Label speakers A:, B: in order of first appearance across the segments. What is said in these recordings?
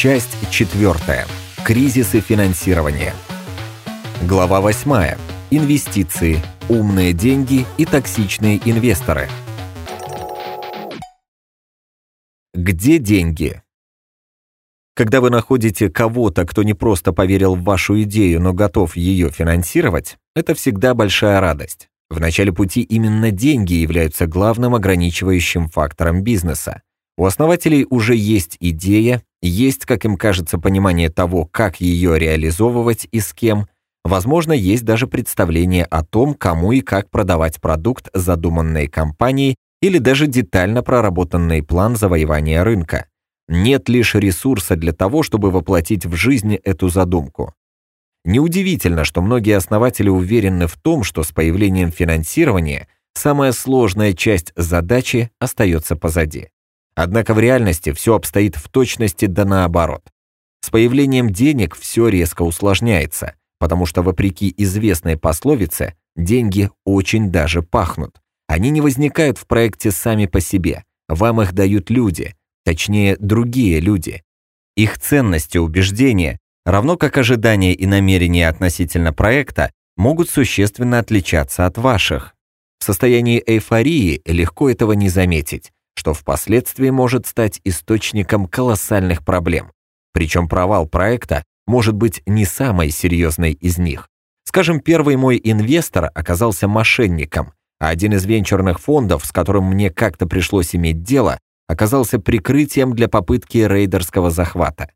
A: Часть четвертая. Кризисы финансирования. Глава восьмая. Инвестиции, умные деньги и токсичные инвесторы. Где деньги? Когда вы находите кого-то, кто не просто поверил в вашу идею, но готов ее финансировать, это всегда большая радость. В начале пути именно деньги являются главным ограничивающим фактором бизнеса. У основателей уже есть идея, есть, как им кажется, понимание того, как ее реализовывать и с кем. Возможно, есть даже представление о том, кому и как продавать продукт задуманной компанией или даже детально проработанный план завоевания рынка. Нет лишь ресурса для того, чтобы воплотить в жизнь эту задумку. Неудивительно, что многие основатели уверены в том, что с появлением финансирования самая сложная часть задачи остается позади. Однако в реальности все обстоит в точности да наоборот. С появлением денег все резко усложняется, потому что, вопреки известной пословице, деньги очень даже пахнут. Они не возникают в проекте сами по себе, вам их дают люди, точнее, другие люди. Их ценности, убеждения, равно как ожидания и намерения относительно проекта, могут существенно отличаться от ваших. В состоянии эйфории легко этого не заметить, что впоследствии может стать источником колоссальных проблем. Причем провал проекта может быть не самой серьезной из них. Скажем, первый мой инвестор оказался мошенником, а один из венчурных фондов, с которым мне как-то пришлось иметь дело, оказался прикрытием для попытки рейдерского захвата.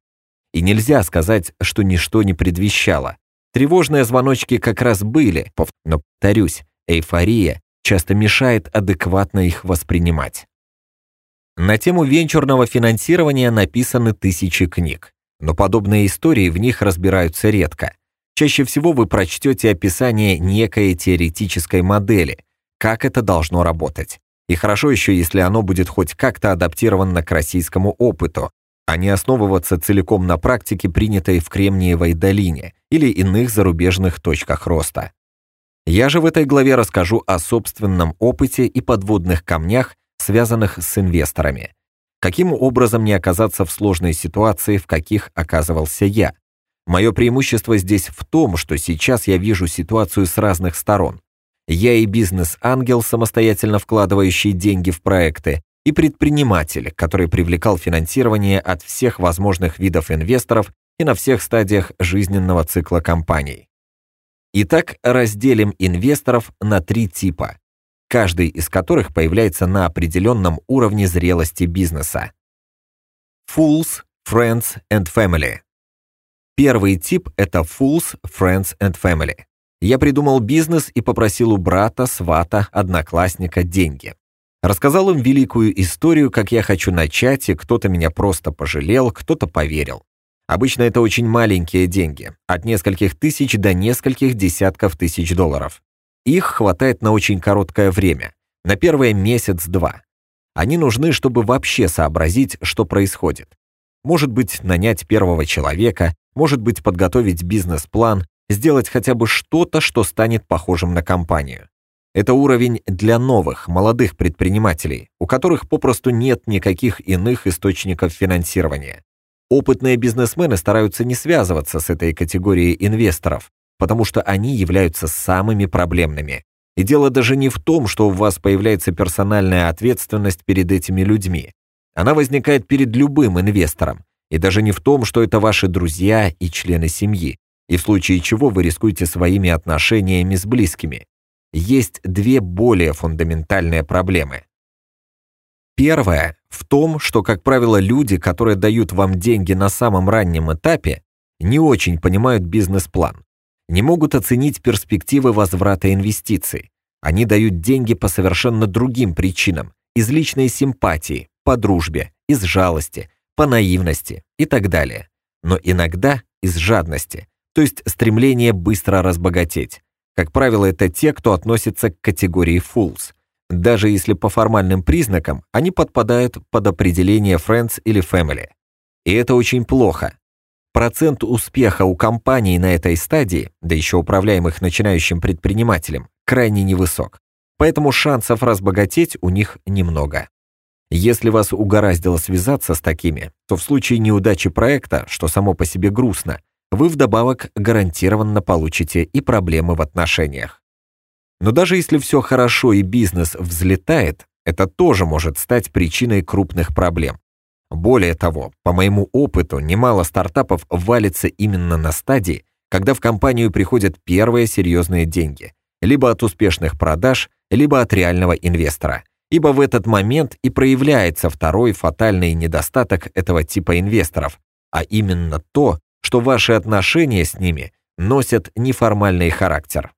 A: И нельзя сказать, что ничто не предвещало. Тревожные звоночки как раз были, но, повторюсь, эйфория часто мешает адекватно их воспринимать. На тему венчурного финансирования написаны тысячи книг, но подобные истории в них разбираются редко. Чаще всего вы прочтете описание некой теоретической модели, как это должно работать. И хорошо еще, если оно будет хоть как-то адаптировано к российскому опыту, а не основываться целиком на практике, принятой в Кремниевой долине или иных зарубежных точках роста. Я же в этой главе расскажу о собственном опыте и подводных камнях, связанных с инвесторами. Каким образом не оказаться в сложной ситуации, в каких оказывался я? Мое преимущество здесь в том, что сейчас я вижу ситуацию с разных сторон. Я и бизнес-ангел, самостоятельно вкладывающий деньги в проекты, и предприниматель, который привлекал финансирование от всех возможных видов инвесторов и на всех стадиях жизненного цикла компаний. Итак, разделим инвесторов на три типа каждый из которых появляется на определенном уровне зрелости бизнеса. Fools, Friends and Family. Первый тип – это Fools, Friends and Family. Я придумал бизнес и попросил у брата, свата, одноклассника деньги. Рассказал им великую историю, как я хочу начать, и кто-то меня просто пожалел, кто-то поверил. Обычно это очень маленькие деньги, от нескольких тысяч до нескольких десятков тысяч долларов. Их хватает на очень короткое время, на первый месяц-два. Они нужны, чтобы вообще сообразить, что происходит. Может быть, нанять первого человека, может быть, подготовить бизнес-план, сделать хотя бы что-то, что станет похожим на компанию. Это уровень для новых, молодых предпринимателей, у которых попросту нет никаких иных источников финансирования. Опытные бизнесмены стараются не связываться с этой категорией инвесторов, потому что они являются самыми проблемными. И дело даже не в том, что у вас появляется персональная ответственность перед этими людьми. Она возникает перед любым инвестором. И даже не в том, что это ваши друзья и члены семьи, и в случае чего вы рискуете своими отношениями с близкими. Есть две более фундаментальные проблемы. Первая в том, что, как правило, люди, которые дают вам деньги на самом раннем этапе, не очень понимают бизнес-план не могут оценить перспективы возврата инвестиций. Они дают деньги по совершенно другим причинам, из личной симпатии, по дружбе, из жалости, по наивности и так далее. Но иногда из жадности, то есть стремление быстро разбогатеть. Как правило, это те, кто относится к категории fools. Даже если по формальным признакам они подпадают под определение friends или family. И это очень плохо, Процент успеха у компаний на этой стадии, да еще управляемых начинающим предпринимателем, крайне невысок. Поэтому шансов разбогатеть у них немного. Если вас угораздило связаться с такими, то в случае неудачи проекта, что само по себе грустно, вы вдобавок гарантированно получите и проблемы в отношениях. Но даже если все хорошо и бизнес взлетает, это тоже может стать причиной крупных проблем. Более того, по моему опыту, немало стартапов валится именно на стадии, когда в компанию приходят первые серьезные деньги, либо от успешных продаж, либо от реального инвестора. Ибо в этот момент и проявляется второй фатальный недостаток этого типа инвесторов, а именно то, что ваши отношения с ними носят неформальный характер.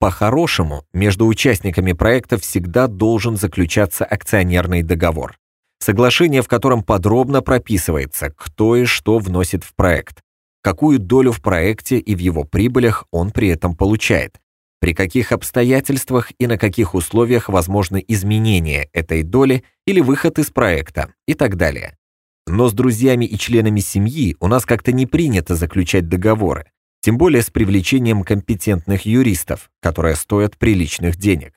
A: По-хорошему, между участниками проекта всегда должен заключаться акционерный договор. Соглашение, в котором подробно прописывается, кто и что вносит в проект, какую долю в проекте и в его прибылях он при этом получает, при каких обстоятельствах и на каких условиях возможны изменения этой доли или выход из проекта и так далее. Но с друзьями и членами семьи у нас как-то не принято заключать договоры, тем более с привлечением компетентных юристов, которые стоят приличных денег.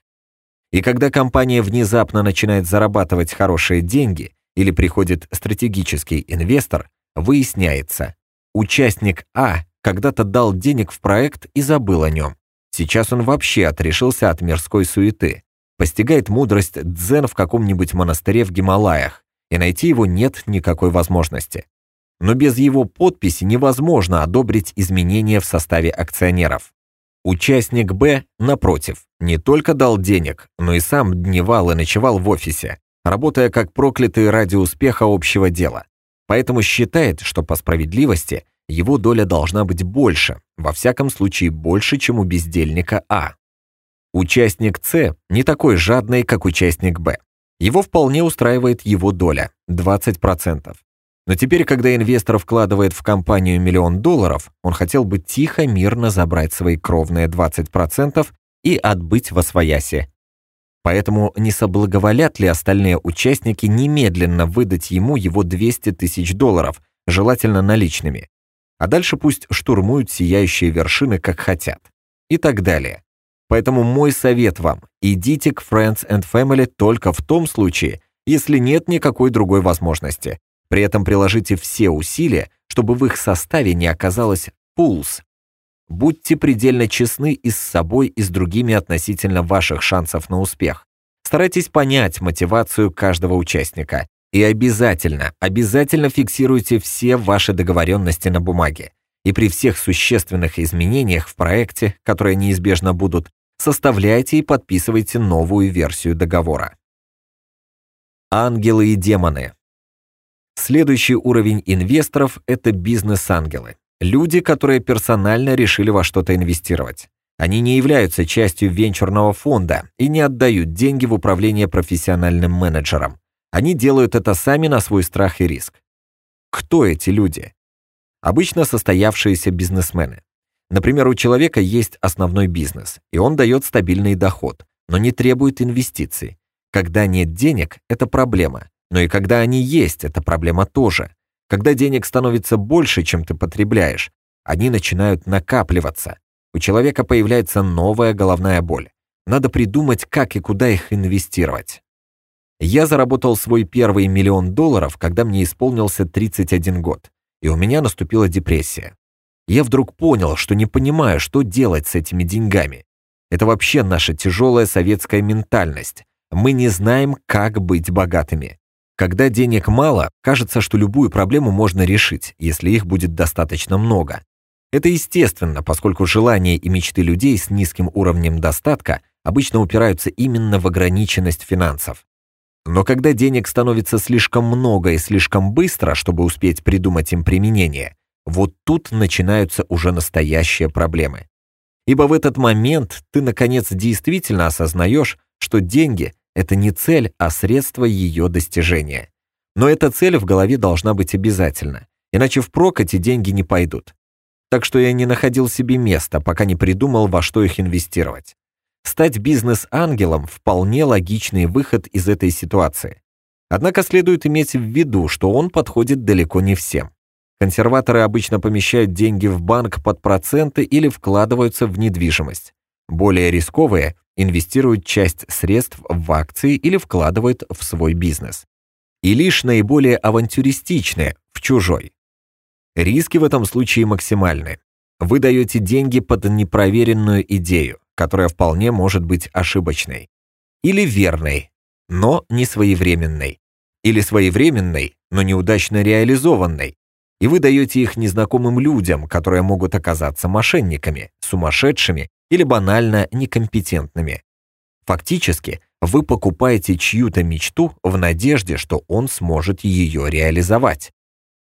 A: И когда компания внезапно начинает зарабатывать хорошие деньги или приходит стратегический инвестор, выясняется, участник А когда-то дал денег в проект и забыл о нем. Сейчас он вообще отрешился от мирской суеты, постигает мудрость дзен в каком-нибудь монастыре в Гималаях, и найти его нет никакой возможности но без его подписи невозможно одобрить изменения в составе акционеров. Участник Б, напротив, не только дал денег, но и сам дневал и ночевал в офисе, работая как проклятый ради успеха общего дела. Поэтому считает, что по справедливости его доля должна быть больше, во всяком случае больше, чем у бездельника А. Участник С не такой жадный, как участник Б. Его вполне устраивает его доля – 20%. Но теперь, когда инвестор вкладывает в компанию миллион долларов, он хотел бы тихо, мирно забрать свои кровные 20% и отбыть во свояси. Поэтому не соблаговолят ли остальные участники немедленно выдать ему его 200 тысяч долларов, желательно наличными. А дальше пусть штурмуют сияющие вершины, как хотят. И так далее. Поэтому мой совет вам – идите к Friends and Family только в том случае, если нет никакой другой возможности. При этом приложите все усилия, чтобы в их составе не оказалось пулс. Будьте предельно честны и с собой, и с другими относительно ваших шансов на успех. Старайтесь понять мотивацию каждого участника. И обязательно, обязательно фиксируйте все ваши договоренности на бумаге. И при всех существенных изменениях в проекте, которые неизбежно будут, составляйте и подписывайте новую версию договора. Ангелы и демоны. Следующий уровень инвесторов – это бизнес-ангелы. Люди, которые персонально решили во что-то инвестировать. Они не являются частью венчурного фонда и не отдают деньги в управление профессиональным менеджером. Они делают это сами на свой страх и риск. Кто эти люди? Обычно состоявшиеся бизнесмены. Например, у человека есть основной бизнес, и он дает стабильный доход, но не требует инвестиций. Когда нет денег, это проблема. Но и когда они есть, это проблема тоже. Когда денег становится больше, чем ты потребляешь, они начинают накапливаться. У человека появляется новая головная боль. Надо придумать, как и куда их инвестировать. Я заработал свой первый миллион долларов, когда мне исполнился 31 год, и у меня наступила депрессия. Я вдруг понял, что не понимаю, что делать с этими деньгами. Это вообще наша тяжелая советская ментальность. Мы не знаем, как быть богатыми. Когда денег мало, кажется, что любую проблему можно решить, если их будет достаточно много. Это естественно, поскольку желания и мечты людей с низким уровнем достатка обычно упираются именно в ограниченность финансов. Но когда денег становится слишком много и слишком быстро, чтобы успеть придумать им применение, вот тут начинаются уже настоящие проблемы. Ибо в этот момент ты, наконец, действительно осознаешь, что деньги это не цель, а средство ее достижения. Но эта цель в голове должна быть обязательно, иначе впрок эти деньги не пойдут. Так что я не находил себе места, пока не придумал, во что их инвестировать. Стать бизнес-ангелом – вполне логичный выход из этой ситуации. Однако следует иметь в виду, что он подходит далеко не всем. Консерваторы обычно помещают деньги в банк под проценты или вкладываются в недвижимость. Более рисковые инвестируют часть средств в акции или вкладывают в свой бизнес. И лишь наиболее авантюристичные – в чужой. Риски в этом случае максимальны. Вы даете деньги под непроверенную идею, которая вполне может быть ошибочной. Или верной, но не своевременной. Или своевременной, но неудачно реализованной. И вы даете их незнакомым людям, которые могут оказаться мошенниками, сумасшедшими или банально некомпетентными. Фактически, вы покупаете чью-то мечту в надежде, что он сможет ее реализовать.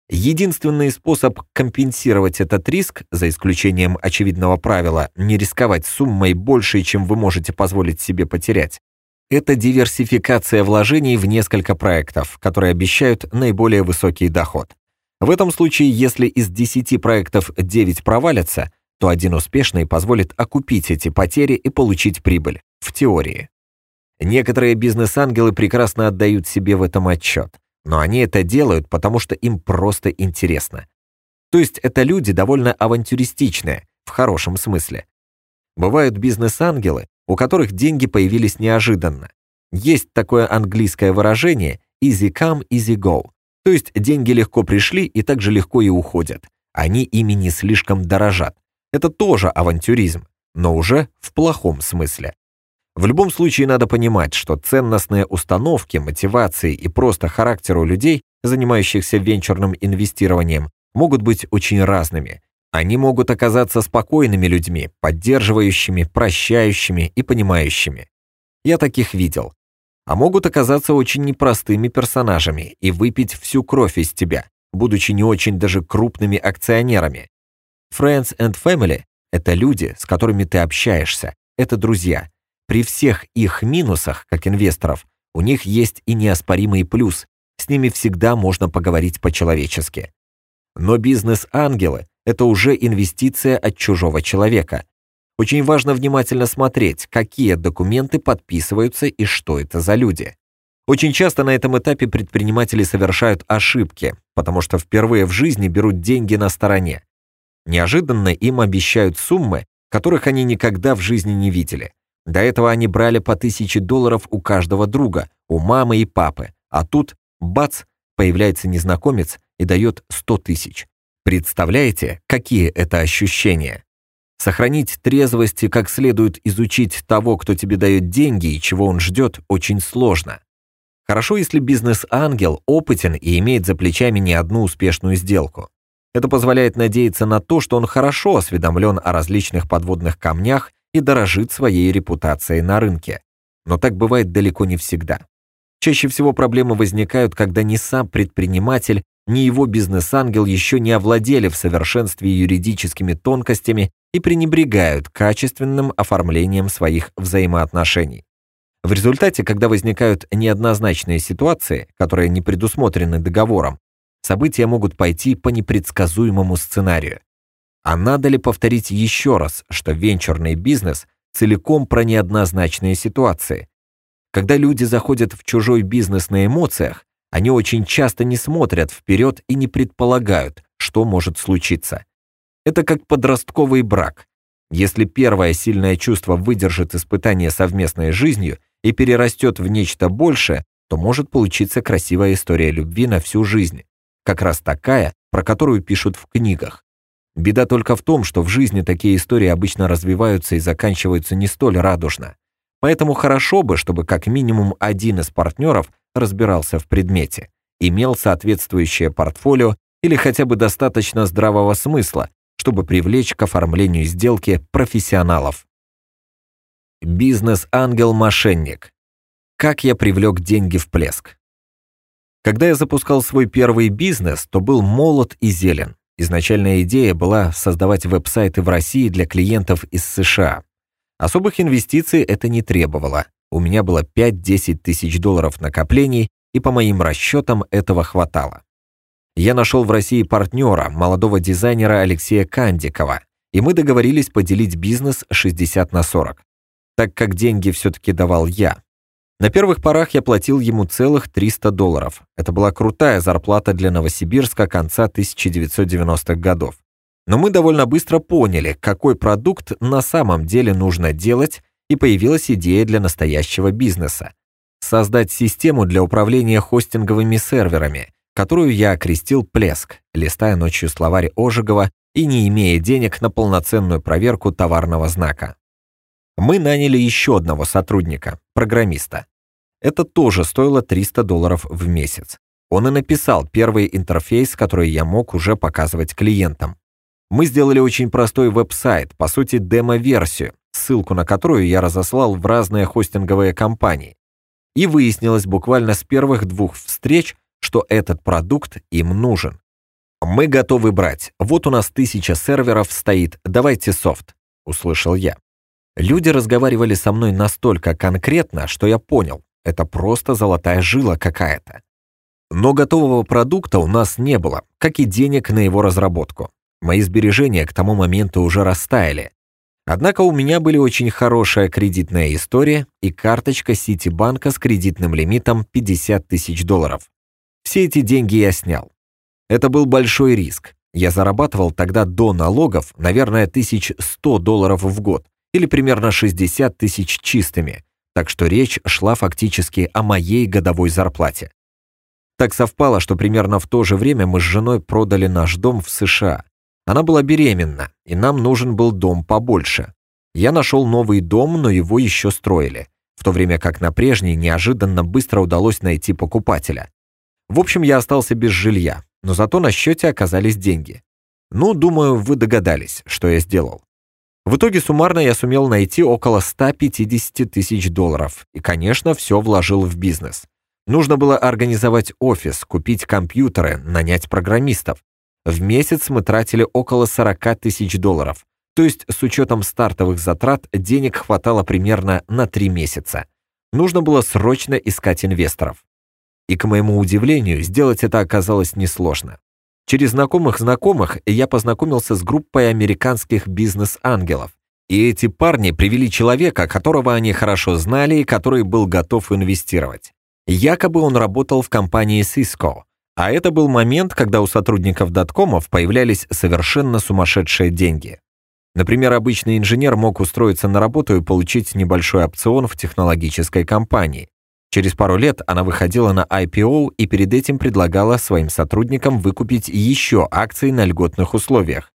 A: Единственный способ компенсировать этот риск, за исключением очевидного правила не рисковать суммой большей, чем вы можете позволить себе потерять, это диверсификация вложений в несколько проектов, которые обещают наиболее высокий доход. В этом случае, если из 10 проектов 9 провалятся, то один успешный позволит окупить эти потери и получить прибыль, в теории. Некоторые бизнес-ангелы прекрасно отдают себе в этом отчет но они это делают, потому что им просто интересно. То есть это люди довольно авантюристичные, в хорошем смысле. Бывают бизнес-ангелы, у которых деньги появились неожиданно. Есть такое английское выражение «easy come, easy go», то есть деньги легко пришли и также легко и уходят. Они ими не слишком дорожат. Это тоже авантюризм, но уже в плохом смысле. В любом случае надо понимать, что ценностные установки, мотивации и просто характер у людей, занимающихся венчурным инвестированием, могут быть очень разными. Они могут оказаться спокойными людьми, поддерживающими, прощающими и понимающими. Я таких видел. А могут оказаться очень непростыми персонажами и выпить всю кровь из тебя, будучи не очень даже крупными акционерами. Friends and family — это люди, с которыми ты общаешься, это друзья, при всех их минусах, как инвесторов, у них есть и неоспоримый плюс. С ними всегда можно поговорить по-человечески. Но бизнес-ангелы – это уже инвестиция от чужого человека. Очень важно внимательно смотреть, какие документы подписываются и что это за люди. Очень часто на этом этапе предприниматели совершают ошибки, потому что впервые в жизни берут деньги на стороне. Неожиданно им обещают суммы, которых они никогда в жизни не видели. До этого они брали по тысяче долларов у каждого друга, у мамы и папы, а тут, бац, появляется незнакомец и дает сто тысяч. Представляете, какие это ощущения? Сохранить трезвость и как следует изучить того, кто тебе дает деньги и чего он ждет, очень сложно. Хорошо, если бизнес-ангел опытен и имеет за плечами не одну успешную сделку. Это позволяет надеяться на то, что он хорошо осведомлен о различных подводных камнях и дорожит своей репутацией на рынке. Но так бывает далеко не всегда. Чаще всего проблемы возникают, когда ни сам предприниматель, ни его бизнес-ангел еще не овладели в совершенстве юридическими тонкостями и пренебрегают качественным оформлением своих взаимоотношений. В результате, когда возникают неоднозначные ситуации, которые не предусмотрены договором, события могут пойти по непредсказуемому сценарию. А надо ли повторить еще раз, что венчурный бизнес целиком про неоднозначные ситуации? Когда люди заходят в чужой бизнес на эмоциях, они очень часто не смотрят вперед и не предполагают, что может случиться. Это как подростковый брак. Если первое сильное чувство выдержит испытание совместной жизнью и перерастет в нечто большее, то может получиться красивая история любви на всю жизнь. Как раз такая, про которую пишут в книгах. Беда только в том, что в жизни такие истории обычно развиваются и заканчиваются не столь радужно. Поэтому хорошо бы, чтобы как минимум один из партнеров разбирался в предмете, имел соответствующее портфолио или хотя бы достаточно здравого смысла, чтобы привлечь к оформлению сделки профессионалов. Бизнес-ангел-мошенник. Как я привлек деньги в плеск? Когда я запускал свой первый бизнес, то был молод и зелен. Изначальная идея была создавать веб-сайты в России для клиентов из США. Особых инвестиций это не требовало. У меня было 5-10 тысяч долларов накоплений, и по моим расчетам этого хватало. Я нашел в России партнера, молодого дизайнера Алексея Кандикова, и мы договорились поделить бизнес 60 на 40, так как деньги все-таки давал я. На первых порах я платил ему целых 300 долларов. Это была крутая зарплата для Новосибирска конца 1990-х годов. Но мы довольно быстро поняли, какой продукт на самом деле нужно делать, и появилась идея для настоящего бизнеса. Создать систему для управления хостинговыми серверами, которую я окрестил «Плеск», листая ночью словарь Ожегова и не имея денег на полноценную проверку товарного знака. Мы наняли еще одного сотрудника, программиста. Это тоже стоило 300 долларов в месяц. Он и написал первый интерфейс, который я мог уже показывать клиентам. Мы сделали очень простой веб-сайт, по сути демо-версию, ссылку на которую я разослал в разные хостинговые компании. И выяснилось буквально с первых двух встреч, что этот продукт им нужен. «Мы готовы брать. Вот у нас тысяча серверов стоит. Давайте софт», — услышал я. Люди разговаривали со мной настолько конкретно, что я понял, это просто золотая жила какая-то. Но готового продукта у нас не было, как и денег на его разработку. Мои сбережения к тому моменту уже растаяли. Однако у меня были очень хорошая кредитная история и карточка Ситибанка с кредитным лимитом 50 тысяч долларов. Все эти деньги я снял. Это был большой риск. Я зарабатывал тогда до налогов, наверное, 1100 долларов в год, или примерно 60 тысяч чистыми, так что речь шла фактически о моей годовой зарплате. Так совпало, что примерно в то же время мы с женой продали наш дом в США. Она была беременна, и нам нужен был дом побольше. Я нашел новый дом, но его еще строили, в то время как на прежний неожиданно быстро удалось найти покупателя. В общем, я остался без жилья, но зато на счете оказались деньги. Ну, думаю, вы догадались, что я сделал. В итоге суммарно я сумел найти около 150 тысяч долларов и, конечно, все вложил в бизнес. Нужно было организовать офис, купить компьютеры, нанять программистов. В месяц мы тратили около 40 тысяч долларов. То есть с учетом стартовых затрат денег хватало примерно на 3 месяца. Нужно было срочно искать инвесторов. И, к моему удивлению, сделать это оказалось несложно. Через знакомых знакомых я познакомился с группой американских бизнес-ангелов. И эти парни привели человека, которого они хорошо знали и который был готов инвестировать. Якобы он работал в компании Cisco, а это был момент, когда у сотрудников доткомов появлялись совершенно сумасшедшие деньги. Например, обычный инженер мог устроиться на работу и получить небольшой опцион в технологической компании. Через пару лет она выходила на IPO и перед этим предлагала своим сотрудникам выкупить еще акции на льготных условиях.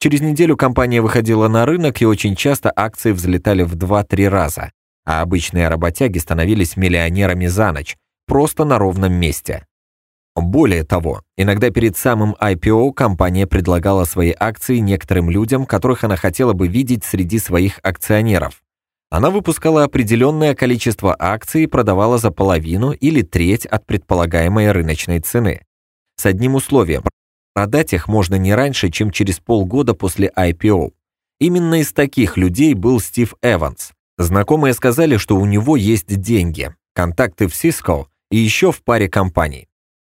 A: Через неделю компания выходила на рынок, и очень часто акции взлетали в 2-3 раза, а обычные работяги становились миллионерами за ночь, просто на ровном месте. Более того, иногда перед самым IPO компания предлагала свои акции некоторым людям, которых она хотела бы видеть среди своих акционеров. Она выпускала определенное количество акций и продавала за половину или треть от предполагаемой рыночной цены. С одним условием – продать их можно не раньше, чем через полгода после IPO. Именно из таких людей был Стив Эванс. Знакомые сказали, что у него есть деньги, контакты в Cisco и еще в паре компаний.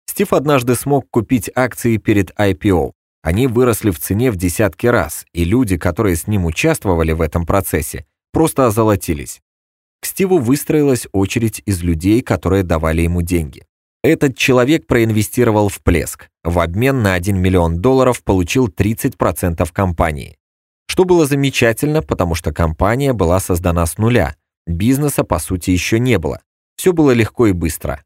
A: Стив однажды смог купить акции перед IPO. Они выросли в цене в десятки раз, и люди, которые с ним участвовали в этом процессе, просто озолотились. К Стиву выстроилась очередь из людей, которые давали ему деньги. Этот человек проинвестировал в Плеск. В обмен на 1 миллион долларов получил 30% компании. Что было замечательно, потому что компания была создана с нуля. Бизнеса, по сути, еще не было. Все было легко и быстро.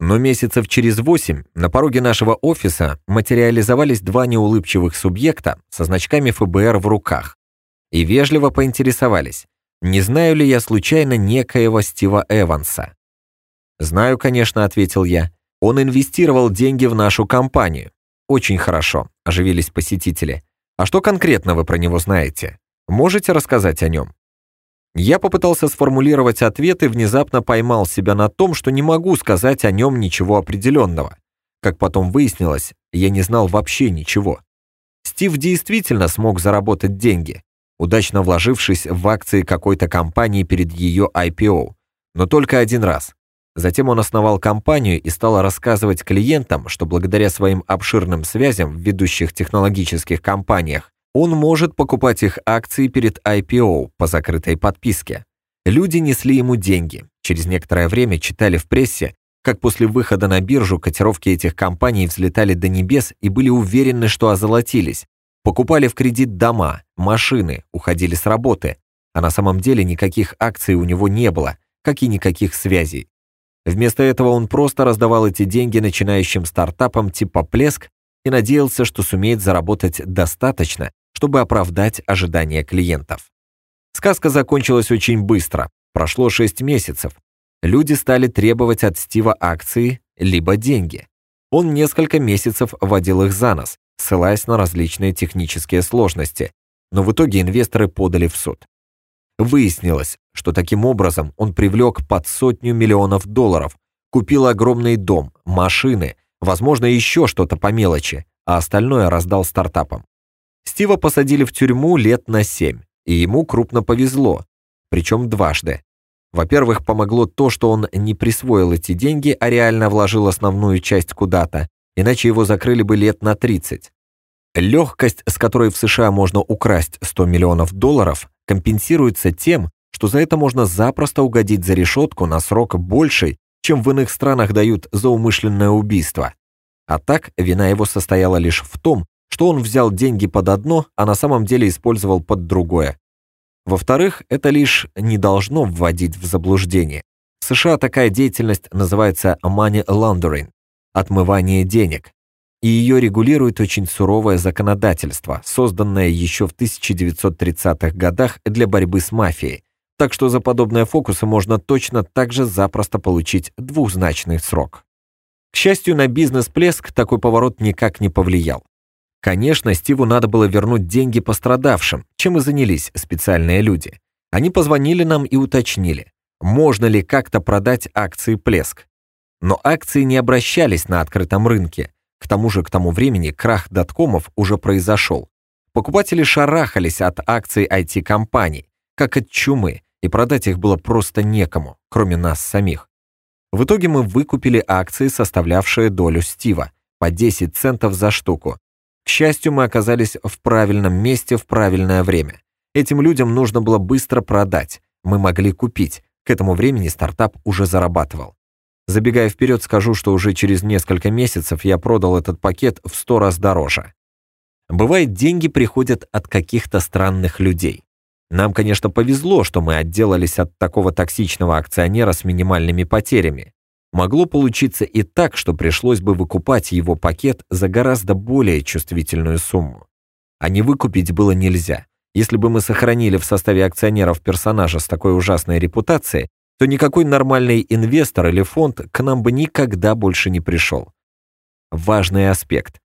A: Но месяцев через восемь на пороге нашего офиса материализовались два неулыбчивых субъекта со значками ФБР в руках и вежливо поинтересовались, не знаю ли я случайно некоего Стива Эванса. «Знаю, конечно», — ответил я. «Он инвестировал деньги в нашу компанию». «Очень хорошо», — оживились посетители. «А что конкретно вы про него знаете? Можете рассказать о нем?» Я попытался сформулировать ответ и внезапно поймал себя на том, что не могу сказать о нем ничего определенного. Как потом выяснилось, я не знал вообще ничего. Стив действительно смог заработать деньги удачно вложившись в акции какой-то компании перед ее IPO, но только один раз. Затем он основал компанию и стал рассказывать клиентам, что благодаря своим обширным связям в ведущих технологических компаниях он может покупать их акции перед IPO по закрытой подписке. Люди несли ему деньги. Через некоторое время читали в прессе, как после выхода на биржу котировки этих компаний взлетали до небес и были уверены, что озолотились, Покупали в кредит дома, машины, уходили с работы, а на самом деле никаких акций у него не было, как и никаких связей. Вместо этого он просто раздавал эти деньги начинающим стартапам типа «Плеск» и надеялся, что сумеет заработать достаточно, чтобы оправдать ожидания клиентов. Сказка закончилась очень быстро. Прошло 6 месяцев. Люди стали требовать от Стива акции либо деньги. Он несколько месяцев водил их за нос, ссылаясь на различные технические сложности, но в итоге инвесторы подали в суд. Выяснилось, что таким образом он привлек под сотню миллионов долларов, купил огромный дом, машины, возможно, еще что-то по мелочи, а остальное раздал стартапам. Стива посадили в тюрьму лет на семь, и ему крупно повезло, причем дважды. Во-первых, помогло то, что он не присвоил эти деньги, а реально вложил основную часть куда-то, иначе его закрыли бы лет на 30. Легкость, с которой в США можно украсть 100 миллионов долларов, компенсируется тем, что за это можно запросто угодить за решетку на срок больший, чем в иных странах дают за умышленное убийство. А так, вина его состояла лишь в том, что он взял деньги под одно, а на самом деле использовал под другое. Во-вторых, это лишь не должно вводить в заблуждение. В США такая деятельность называется money laundering – отмывание денег. И ее регулирует очень суровое законодательство, созданное еще в 1930-х годах для борьбы с мафией. Так что за подобные фокусы можно точно так же запросто получить двухзначный срок. К счастью, на бизнес-плеск такой поворот никак не повлиял. Конечно, Стиву надо было вернуть деньги пострадавшим, чем и занялись специальные люди. Они позвонили нам и уточнили, можно ли как-то продать акции «Плеск». Но акции не обращались на открытом рынке. К тому же к тому времени крах доткомов уже произошел. Покупатели шарахались от акций IT-компаний, как от чумы, и продать их было просто некому, кроме нас самих. В итоге мы выкупили акции, составлявшие долю Стива, по 10 центов за штуку, к счастью, мы оказались в правильном месте в правильное время. Этим людям нужно было быстро продать. Мы могли купить. К этому времени стартап уже зарабатывал. Забегая вперед, скажу, что уже через несколько месяцев я продал этот пакет в сто раз дороже. Бывает, деньги приходят от каких-то странных людей. Нам, конечно, повезло, что мы отделались от такого токсичного акционера с минимальными потерями. Могло получиться и так, что пришлось бы выкупать его пакет за гораздо более чувствительную сумму. А не выкупить было нельзя. Если бы мы сохранили в составе акционеров персонажа с такой ужасной репутацией, то никакой нормальный инвестор или фонд к нам бы никогда больше не пришел. Важный аспект.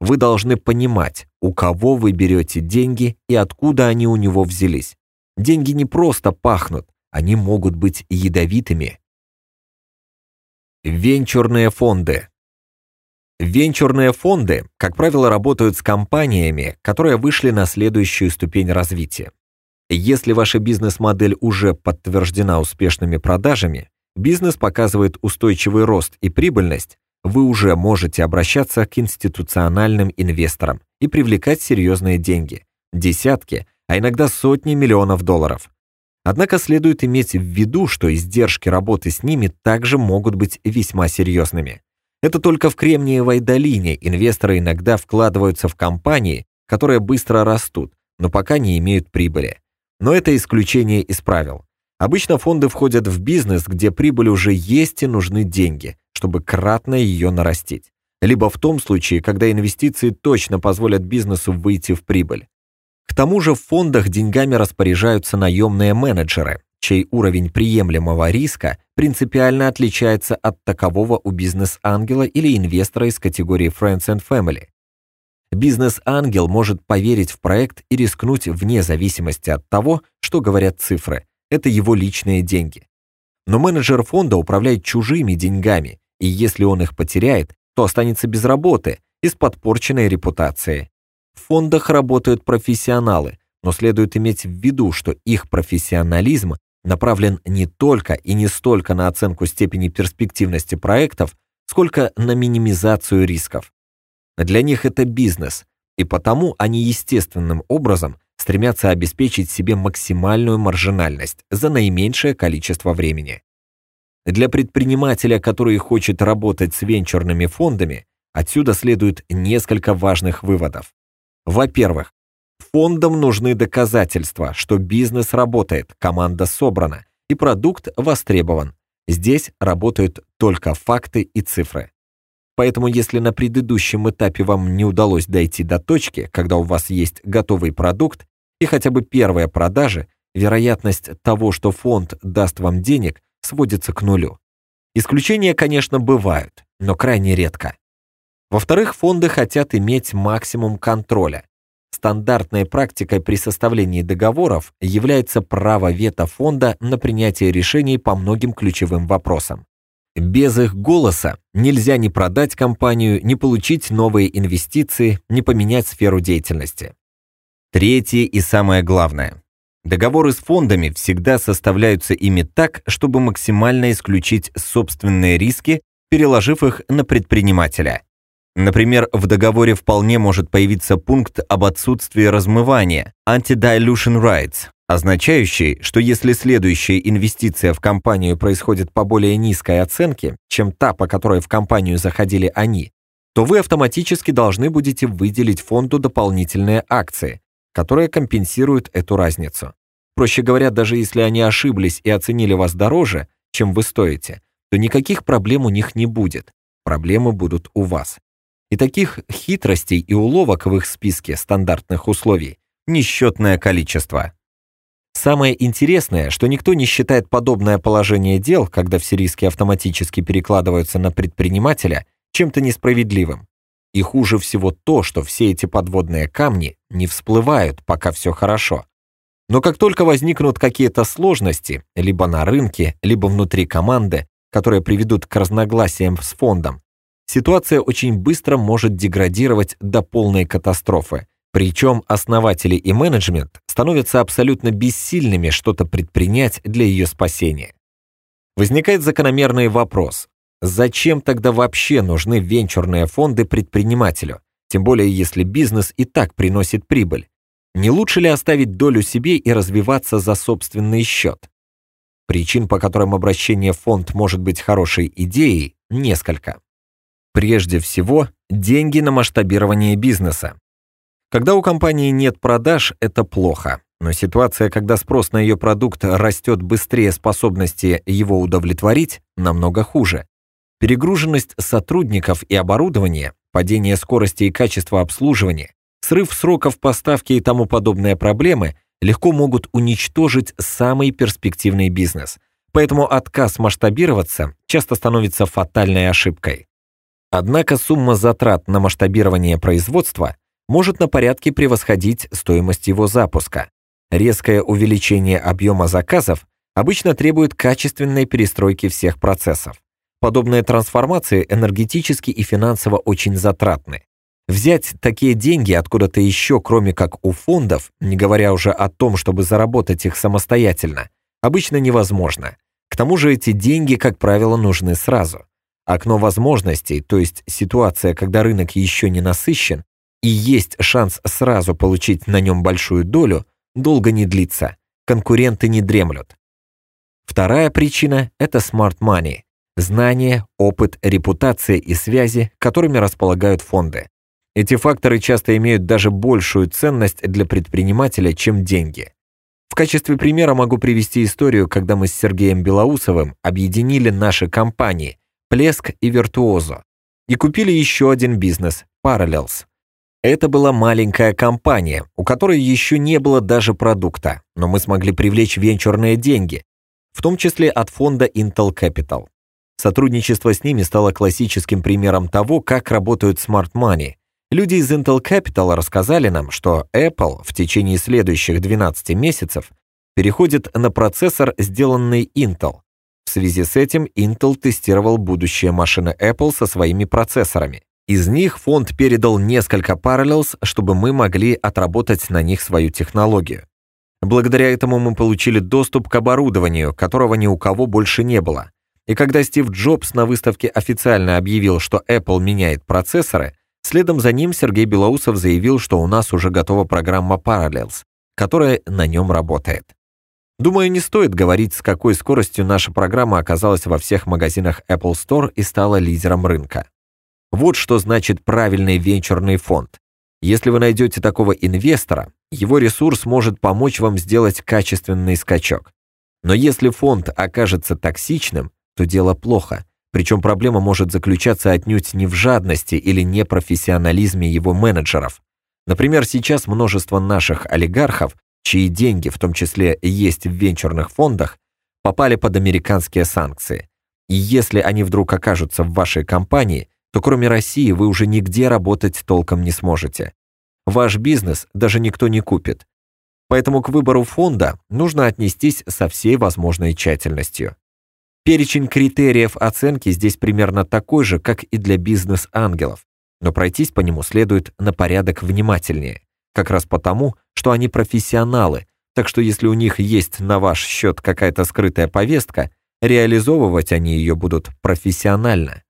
A: Вы должны понимать, у кого вы берете деньги и откуда они у него взялись. Деньги не просто пахнут, они могут быть ядовитыми. Венчурные фонды. Венчурные фонды, как правило, работают с компаниями, которые вышли на следующую ступень развития. Если ваша бизнес-модель уже подтверждена успешными продажами, бизнес показывает устойчивый рост и прибыльность, вы уже можете обращаться к институциональным инвесторам и привлекать серьезные деньги – десятки, а иногда сотни миллионов долларов. Однако следует иметь в виду, что издержки работы с ними также могут быть весьма серьезными. Это только в Кремниевой долине инвесторы иногда вкладываются в компании, которые быстро растут, но пока не имеют прибыли. Но это исключение из правил. Обычно фонды входят в бизнес, где прибыль уже есть и нужны деньги, чтобы кратно ее нарастить. Либо в том случае, когда инвестиции точно позволят бизнесу выйти в прибыль. К тому же в фондах деньгами распоряжаются наемные менеджеры, чей уровень приемлемого риска принципиально отличается от такового у бизнес-ангела или инвестора из категории Friends and Family. Бизнес-ангел может поверить в проект и рискнуть вне зависимости от того, что говорят цифры. Это его личные деньги. Но менеджер фонда управляет чужими деньгами, и если он их потеряет, то останется без работы и с подпорченной репутацией. В фондах работают профессионалы, но следует иметь в виду, что их профессионализм направлен не только и не столько на оценку степени перспективности проектов, сколько на минимизацию рисков. Для них это бизнес, и потому они естественным образом стремятся обеспечить себе максимальную маржинальность за наименьшее количество времени. Для предпринимателя, который хочет работать с венчурными фондами, отсюда следует несколько важных выводов. Во-первых, фондам нужны доказательства, что бизнес работает, команда собрана и продукт востребован. Здесь работают только факты и цифры. Поэтому если на предыдущем этапе вам не удалось дойти до точки, когда у вас есть готовый продукт и хотя бы первые продажи, вероятность того, что фонд даст вам денег, сводится к нулю. Исключения, конечно, бывают, но крайне редко. Во-вторых, фонды хотят иметь максимум контроля. Стандартной практикой при составлении договоров является право вето фонда на принятие решений по многим ключевым вопросам. Без их голоса нельзя ни продать компанию, ни получить новые инвестиции, ни поменять сферу деятельности. Третье и самое главное. Договоры с фондами всегда составляются ими так, чтобы максимально исключить собственные риски, переложив их на предпринимателя. Например, в договоре вполне может появиться пункт об отсутствии размывания anti-dilution rights, означающий, что если следующая инвестиция в компанию происходит по более низкой оценке, чем та, по которой в компанию заходили они, то вы автоматически должны будете выделить фонду дополнительные акции, которые компенсируют эту разницу. Проще говоря, даже если они ошиблись и оценили вас дороже, чем вы стоите, то никаких проблем у них не будет. Проблемы будут у вас. И таких хитростей и уловок в их списке стандартных условий несчетное количество. Самое интересное, что никто не считает подобное положение дел, когда все риски автоматически перекладываются на предпринимателя, чем-то несправедливым. И хуже всего то, что все эти подводные камни не всплывают, пока все хорошо. Но как только возникнут какие-то сложности, либо на рынке, либо внутри команды, которые приведут к разногласиям с фондом, ситуация очень быстро может деградировать до полной катастрофы, причем основатели и менеджмент становятся абсолютно бессильными что-то предпринять для ее спасения. Возникает закономерный вопрос. Зачем тогда вообще нужны венчурные фонды предпринимателю? Тем более, если бизнес и так приносит прибыль. Не лучше ли оставить долю себе и развиваться за собственный счет? Причин, по которым обращение в фонд может быть хорошей идеей, несколько. Прежде всего, деньги на масштабирование бизнеса. Когда у компании нет продаж, это плохо. Но ситуация, когда спрос на ее продукт растет быстрее способности его удовлетворить, намного хуже. Перегруженность сотрудников и оборудования, падение скорости и качества обслуживания, срыв сроков поставки и тому подобные проблемы легко могут уничтожить самый перспективный бизнес. Поэтому отказ масштабироваться часто становится фатальной ошибкой. Однако сумма затрат на масштабирование производства – может на порядке превосходить стоимость его запуска. Резкое увеличение объема заказов обычно требует качественной перестройки всех процессов. Подобные трансформации энергетически и финансово очень затратны. Взять такие деньги откуда-то еще, кроме как у фондов, не говоря уже о том, чтобы заработать их самостоятельно, обычно невозможно. К тому же эти деньги, как правило, нужны сразу. Окно возможностей, то есть ситуация, когда рынок еще не насыщен, и есть шанс сразу получить на нем большую долю, долго не длится. Конкуренты не дремлют. Вторая причина – это smart money. Знания, опыт, репутация и связи, которыми располагают фонды. Эти факторы часто имеют даже большую ценность для предпринимателя, чем деньги. В качестве примера могу привести историю, когда мы с Сергеем Белоусовым объединили наши компании «Плеск» и «Виртуозо» и купили еще один бизнес – Parallels. Это была маленькая компания, у которой еще не было даже продукта, но мы смогли привлечь венчурные деньги, в том числе от фонда Intel Capital. Сотрудничество с ними стало классическим примером того, как работают smart money. Люди из Intel Capital рассказали нам, что Apple в течение следующих 12 месяцев переходит на процессор, сделанный Intel. В связи с этим Intel тестировал будущее машины Apple со своими процессорами. Из них фонд передал несколько Parallels, чтобы мы могли отработать на них свою технологию. Благодаря этому мы получили доступ к оборудованию, которого ни у кого больше не было. И когда Стив Джобс на выставке официально объявил, что Apple меняет процессоры, следом за ним Сергей Белоусов заявил, что у нас уже готова программа Parallels, которая на нем работает. Думаю, не стоит говорить, с какой скоростью наша программа оказалась во всех магазинах Apple Store и стала лидером рынка. Вот что значит правильный венчурный фонд. Если вы найдете такого инвестора, его ресурс может помочь вам сделать качественный скачок. Но если фонд окажется токсичным, то дело плохо. Причем проблема может заключаться отнюдь не в жадности или непрофессионализме его менеджеров. Например, сейчас множество наших олигархов, чьи деньги, в том числе есть в венчурных фондах, попали под американские санкции. И если они вдруг окажутся в вашей компании, то кроме России вы уже нигде работать толком не сможете. Ваш бизнес даже никто не купит. Поэтому к выбору фонда нужно отнестись со всей возможной тщательностью. Перечень критериев оценки здесь примерно такой же, как и для бизнес-ангелов, но пройтись по нему следует на порядок внимательнее, как раз потому, что они профессионалы, так что если у них есть на ваш счет какая-то скрытая повестка, реализовывать они ее будут профессионально.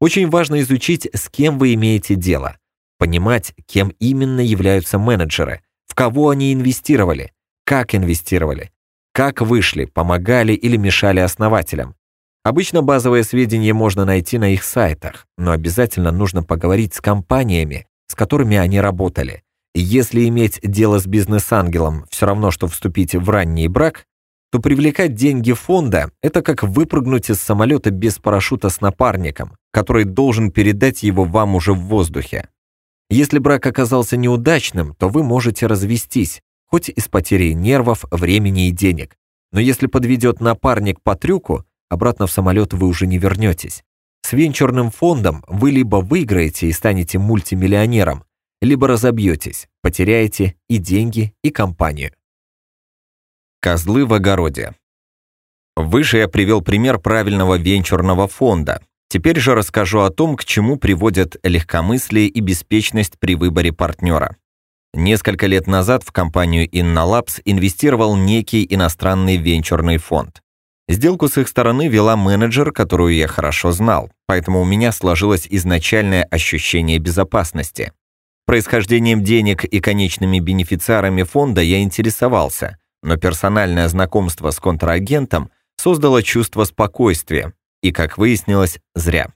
A: Очень важно изучить, с кем вы имеете дело, понимать, кем именно являются менеджеры, в кого они инвестировали, как инвестировали, как вышли, помогали или мешали основателям. Обычно базовые сведения можно найти на их сайтах, но обязательно нужно поговорить с компаниями, с которыми они работали. Если иметь дело с бизнес-ангелом все равно, что вступить в ранний брак, то привлекать деньги фонда – это как выпрыгнуть из самолета без парашюта с напарником, который должен передать его вам уже в воздухе. Если брак оказался неудачным, то вы можете развестись, хоть и с потерей нервов, времени и денег. Но если подведет напарник по трюку, обратно в самолет вы уже не вернетесь. С венчурным фондом вы либо выиграете и станете мультимиллионером, либо разобьетесь, потеряете и деньги, и компанию. Козлы в огороде. Выше я привел пример правильного венчурного фонда. Теперь же расскажу о том, к чему приводят легкомыслие и беспечность при выборе партнера. Несколько лет назад в компанию InnoLabs инвестировал некий иностранный венчурный фонд. Сделку с их стороны вела менеджер, которую я хорошо знал, поэтому у меня сложилось изначальное ощущение безопасности. Происхождением денег и конечными бенефициарами фонда я интересовался, но персональное знакомство с контрагентом создало чувство спокойствия, и, как выяснилось, зря.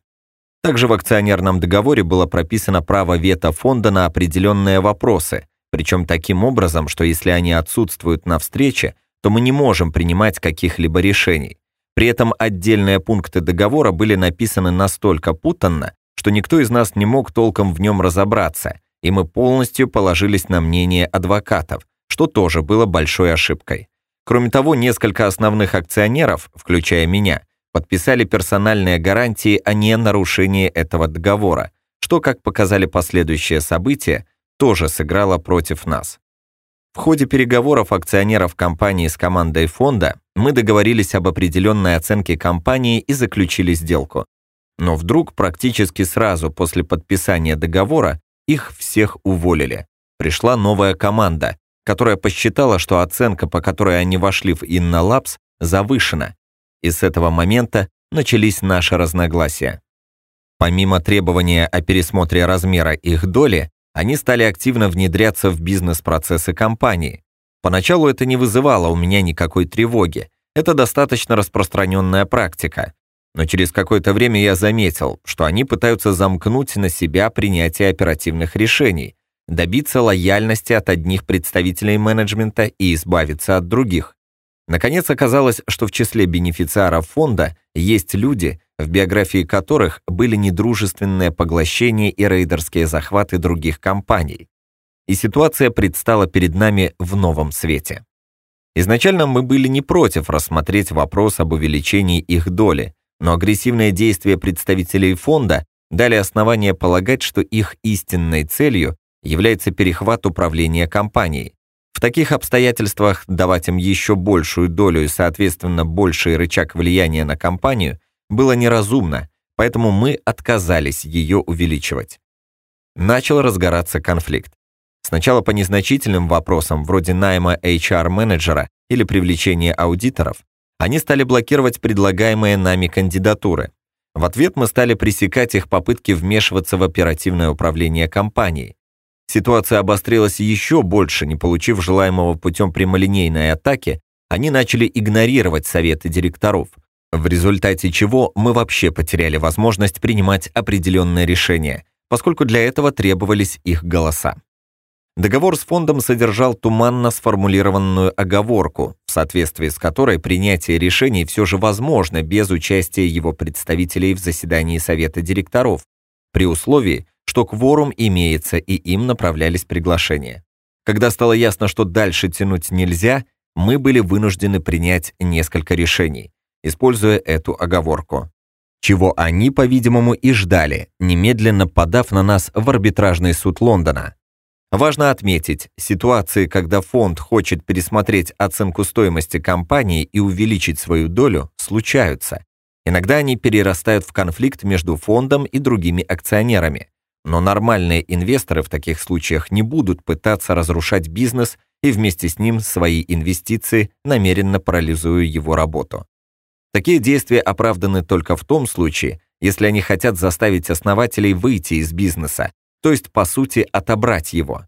A: Также в акционерном договоре было прописано право вето фонда на определенные вопросы, причем таким образом, что если они отсутствуют на встрече, то мы не можем принимать каких-либо решений. При этом отдельные пункты договора были написаны настолько путанно, что никто из нас не мог толком в нем разобраться, и мы полностью положились на мнение адвокатов, что тоже было большой ошибкой. Кроме того, несколько основных акционеров, включая меня, подписали персональные гарантии о ненарушении этого договора, что, как показали последующие события, тоже сыграло против нас. В ходе переговоров акционеров компании с командой фонда мы договорились об определенной оценке компании и заключили сделку. Но вдруг практически сразу после подписания договора их всех уволили. Пришла новая команда, которая посчитала, что оценка, по которой они вошли в InnoLabs, завышена, и с этого момента начались наши разногласия. Помимо требования о пересмотре размера их доли, они стали активно внедряться в бизнес-процессы компании. Поначалу это не вызывало у меня никакой тревоги, это достаточно распространенная практика. Но через какое-то время я заметил, что они пытаются замкнуть на себя принятие оперативных решений, добиться лояльности от одних представителей менеджмента и избавиться от других. Наконец оказалось, что в числе бенефициаров фонда есть люди, в биографии которых были недружественные поглощения и рейдерские захваты других компаний. И ситуация предстала перед нами в новом свете. Изначально мы были не против рассмотреть вопрос об увеличении их доли, но агрессивные действия представителей фонда дали основание полагать, что их истинной целью является перехват управления компанией, в таких обстоятельствах давать им еще большую долю и, соответственно, больший рычаг влияния на компанию было неразумно, поэтому мы отказались ее увеличивать. Начал разгораться конфликт. Сначала по незначительным вопросам, вроде найма HR-менеджера или привлечения аудиторов, они стали блокировать предлагаемые нами кандидатуры. В ответ мы стали пресекать их попытки вмешиваться в оперативное управление компанией. Ситуация обострилась еще больше, не получив желаемого путем прямолинейной атаки, они начали игнорировать советы директоров, в результате чего мы вообще потеряли возможность принимать определенные решения, поскольку для этого требовались их голоса. Договор с фондом содержал туманно сформулированную оговорку, в соответствии с которой принятие решений все же возможно без участия его представителей в заседании Совета директоров, при условии, что кворум имеется и им направлялись приглашения. Когда стало ясно, что дальше тянуть нельзя, мы были вынуждены принять несколько решений, используя эту оговорку. Чего они, по-видимому, и ждали, немедленно подав на нас в арбитражный суд Лондона. Важно отметить, ситуации, когда фонд хочет пересмотреть оценку стоимости компании и увеличить свою долю, случаются. Иногда они перерастают в конфликт между фондом и другими акционерами. Но нормальные инвесторы в таких случаях не будут пытаться разрушать бизнес и вместе с ним свои инвестиции, намеренно парализуя его работу. Такие действия оправданы только в том случае, если они хотят заставить основателей выйти из бизнеса, то есть, по сути, отобрать его.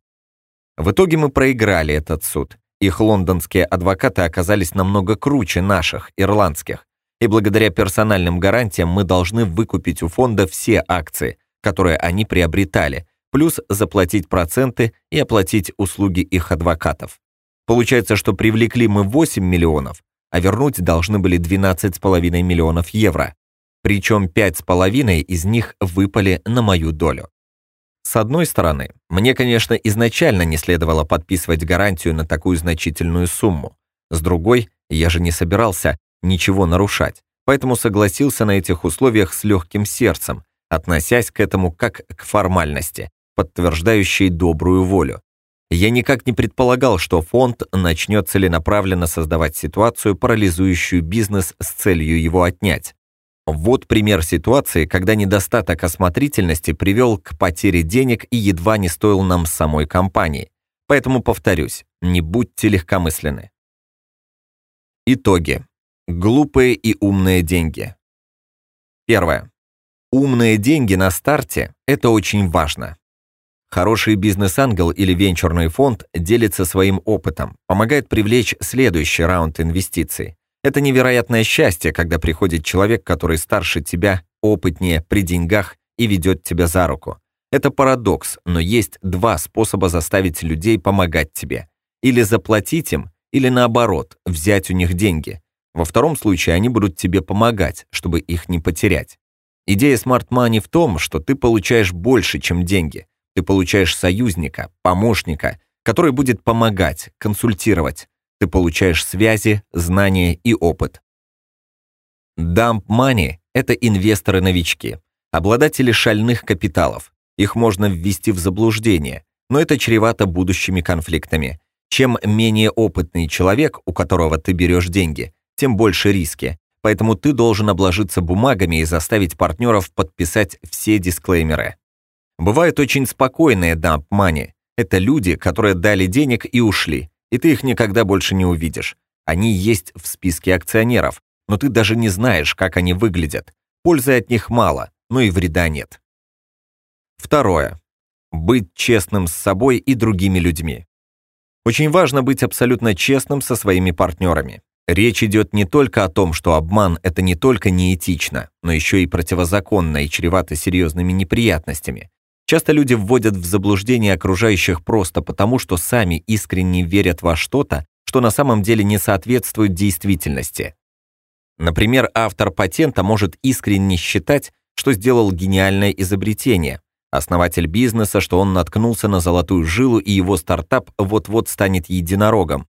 A: В итоге мы проиграли этот суд. Их лондонские адвокаты оказались намного круче наших, ирландских. И благодаря персональным гарантиям мы должны выкупить у фонда все акции, которые они приобретали, плюс заплатить проценты и оплатить услуги их адвокатов. Получается, что привлекли мы 8 миллионов, а вернуть должны были 12,5 миллионов евро. Причем 5,5 из них выпали на мою долю. С одной стороны, мне, конечно, изначально не следовало подписывать гарантию на такую значительную сумму. С другой, я же не собирался ничего нарушать, поэтому согласился на этих условиях с легким сердцем, относясь к этому как к формальности, подтверждающей добрую волю. Я никак не предполагал, что фонд начнет целенаправленно создавать ситуацию, парализующую бизнес с целью его отнять. Вот пример ситуации, когда недостаток осмотрительности привел к потере денег и едва не стоил нам самой компании. Поэтому повторюсь, не будьте легкомысленны. Итоги. Глупые и умные деньги. Первое. Умные деньги на старте – это очень важно. Хороший бизнес-ангел или венчурный фонд делится своим опытом, помогает привлечь следующий раунд инвестиций. Это невероятное счастье, когда приходит человек, который старше тебя, опытнее, при деньгах и ведет тебя за руку. Это парадокс, но есть два способа заставить людей помогать тебе. Или заплатить им, или наоборот, взять у них деньги. Во втором случае они будут тебе помогать, чтобы их не потерять. Идея Smart Money в том, что ты получаешь больше, чем деньги. Ты получаешь союзника, помощника, который будет помогать, консультировать. Ты получаешь связи, знания и опыт. Dump Money – это инвесторы-новички, обладатели шальных капиталов. Их можно ввести в заблуждение, но это чревато будущими конфликтами. Чем менее опытный человек, у которого ты берешь деньги, тем больше риски, поэтому ты должен обложиться бумагами и заставить партнеров подписать все дисклеймеры. Бывают очень спокойные дамп-мани. Это люди, которые дали денег и ушли, и ты их никогда больше не увидишь. Они есть в списке акционеров, но ты даже не знаешь, как они выглядят. Пользы от них мало, но и вреда нет. Второе. Быть честным с собой и другими людьми. Очень важно быть абсолютно честным со своими партнерами. Речь идет не только о том, что обман – это не только неэтично, но еще и противозаконно и чревато серьезными неприятностями. Часто люди вводят в заблуждение окружающих просто потому, что сами искренне верят во что-то, что на самом деле не соответствует действительности. Например, автор патента может искренне считать, что сделал гениальное изобретение, основатель бизнеса, что он наткнулся на золотую жилу и его стартап вот-вот станет единорогом,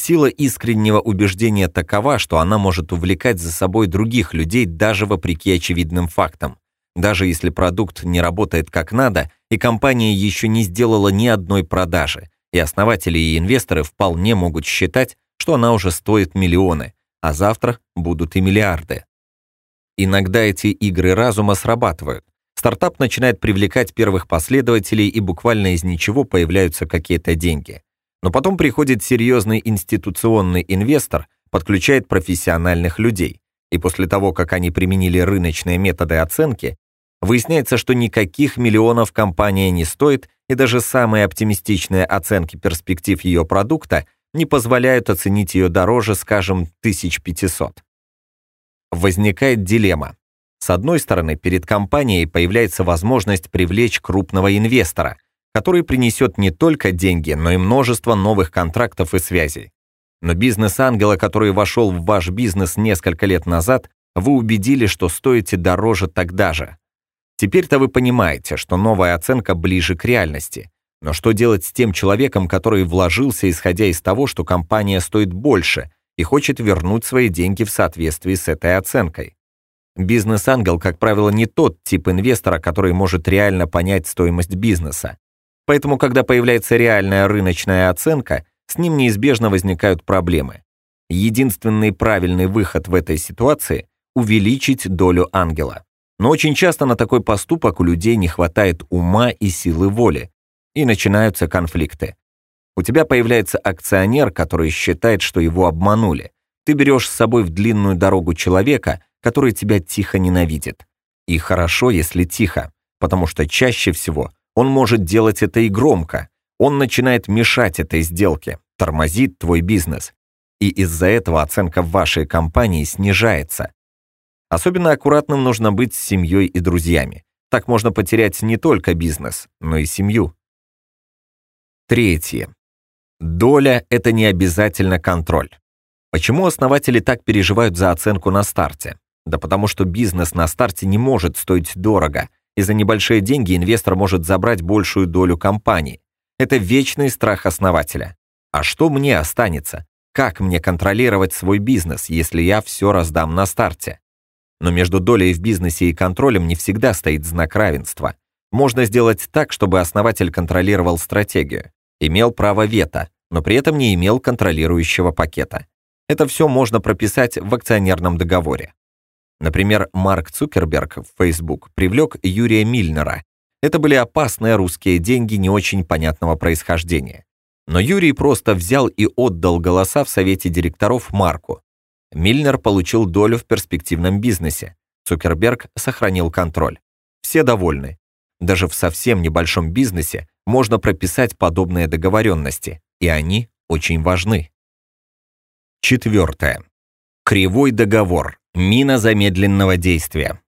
A: Сила искреннего убеждения такова, что она может увлекать за собой других людей даже вопреки очевидным фактам. Даже если продукт не работает как надо, и компания еще не сделала ни одной продажи, и основатели и инвесторы вполне могут считать, что она уже стоит миллионы, а завтра будут и миллиарды. Иногда эти игры разума срабатывают. Стартап начинает привлекать первых последователей, и буквально из ничего появляются какие-то деньги. Но потом приходит серьезный институционный инвестор, подключает профессиональных людей, и после того, как они применили рыночные методы оценки, выясняется, что никаких миллионов компания не стоит, и даже самые оптимистичные оценки перспектив ее продукта не позволяют оценить ее дороже, скажем, 1500. Возникает дилемма. С одной стороны, перед компанией появляется возможность привлечь крупного инвестора, который принесет не только деньги, но и множество новых контрактов и связей. Но бизнес-ангела, который вошел в ваш бизнес несколько лет назад, вы убедили, что стоите дороже тогда же. Теперь-то вы понимаете, что новая оценка ближе к реальности. Но что делать с тем человеком, который вложился, исходя из того, что компания стоит больше и хочет вернуть свои деньги в соответствии с этой оценкой? Бизнес-ангел, как правило, не тот тип инвестора, который может реально понять стоимость бизнеса. Поэтому, когда появляется реальная рыночная оценка, с ним неизбежно возникают проблемы. Единственный правильный выход в этой ситуации – увеличить долю ангела. Но очень часто на такой поступок у людей не хватает ума и силы воли, и начинаются конфликты. У тебя появляется акционер, который считает, что его обманули. Ты берешь с собой в длинную дорогу человека, который тебя тихо ненавидит. И хорошо, если тихо, потому что чаще всего он может делать это и громко. Он начинает мешать этой сделке, тормозит твой бизнес. И из-за этого оценка вашей компании снижается. Особенно аккуратным нужно быть с семьей и друзьями. Так можно потерять не только бизнес, но и семью. Третье. Доля – это не обязательно контроль. Почему основатели так переживают за оценку на старте? Да потому что бизнес на старте не может стоить дорого, и за небольшие деньги инвестор может забрать большую долю компании. Это вечный страх основателя. А что мне останется? Как мне контролировать свой бизнес, если я все раздам на старте? Но между долей в бизнесе и контролем не всегда стоит знак равенства. Можно сделать так, чтобы основатель контролировал стратегию, имел право вето, но при этом не имел контролирующего пакета. Это все можно прописать в акционерном договоре. Например, Марк Цукерберг в Facebook привлек Юрия Мильнера. Это были опасные русские деньги не очень понятного происхождения. Но Юрий просто взял и отдал голоса в совете директоров Марку, Мильнер получил долю в перспективном бизнесе. Цукерберг сохранил контроль. Все довольны. Даже в совсем небольшом бизнесе можно прописать подобные договоренности, и они очень важны. Четвертое. Кривой договор. Мина замедленного действия.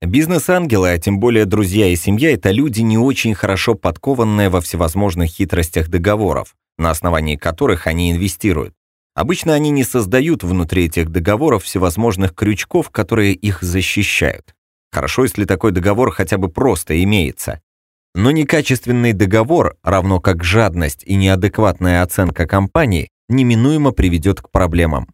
A: Бизнес-ангелы, а тем более друзья и семья, это люди, не очень хорошо подкованные во всевозможных хитростях договоров, на основании которых они инвестируют. Обычно они не создают внутри этих договоров всевозможных крючков, которые их защищают. Хорошо, если такой договор хотя бы просто имеется. Но некачественный договор, равно как жадность и неадекватная оценка компании, неминуемо приведет к проблемам.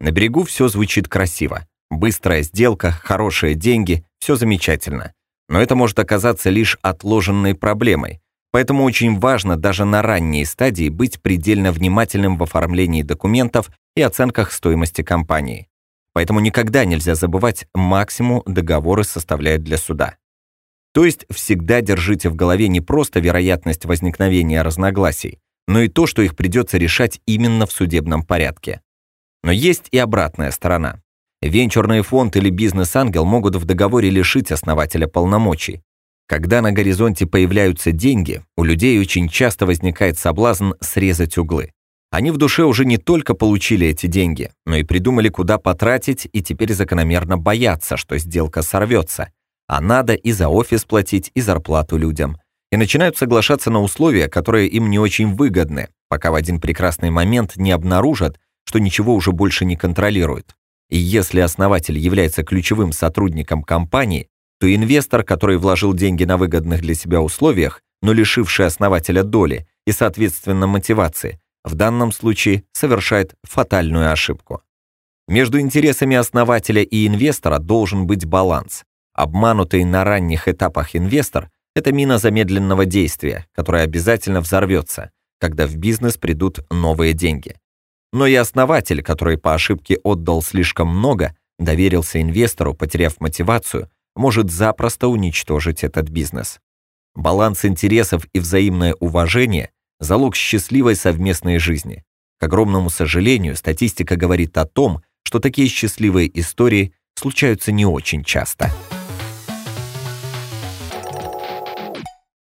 A: На берегу все звучит красиво. Быстрая сделка, хорошие деньги, все замечательно. Но это может оказаться лишь отложенной проблемой, Поэтому очень важно даже на ранней стадии быть предельно внимательным в оформлении документов и оценках стоимости компании. Поэтому никогда нельзя забывать, максимум договоры составляют для суда. То есть всегда держите в голове не просто вероятность возникновения разногласий, но и то, что их придется решать именно в судебном порядке. Но есть и обратная сторона. Венчурный фонд или бизнес-ангел могут в договоре лишить основателя полномочий, когда на горизонте появляются деньги, у людей очень часто возникает соблазн срезать углы. Они в душе уже не только получили эти деньги, но и придумали, куда потратить, и теперь закономерно боятся, что сделка сорвется. А надо и за офис платить, и зарплату людям. И начинают соглашаться на условия, которые им не очень выгодны, пока в один прекрасный момент не обнаружат, что ничего уже больше не контролируют. И если основатель является ключевым сотрудником компании, то инвестор, который вложил деньги на выгодных для себя условиях, но лишивший основателя доли и, соответственно, мотивации, в данном случае совершает фатальную ошибку. Между интересами основателя и инвестора должен быть баланс. Обманутый на ранних этапах инвестор – это мина замедленного действия, которая обязательно взорвется, когда в бизнес придут новые деньги. Но и основатель, который по ошибке отдал слишком много, доверился инвестору, потеряв мотивацию – может запросто уничтожить этот бизнес. Баланс интересов и взаимное уважение – залог счастливой совместной жизни. К огромному сожалению, статистика говорит о том, что такие счастливые истории случаются не очень часто.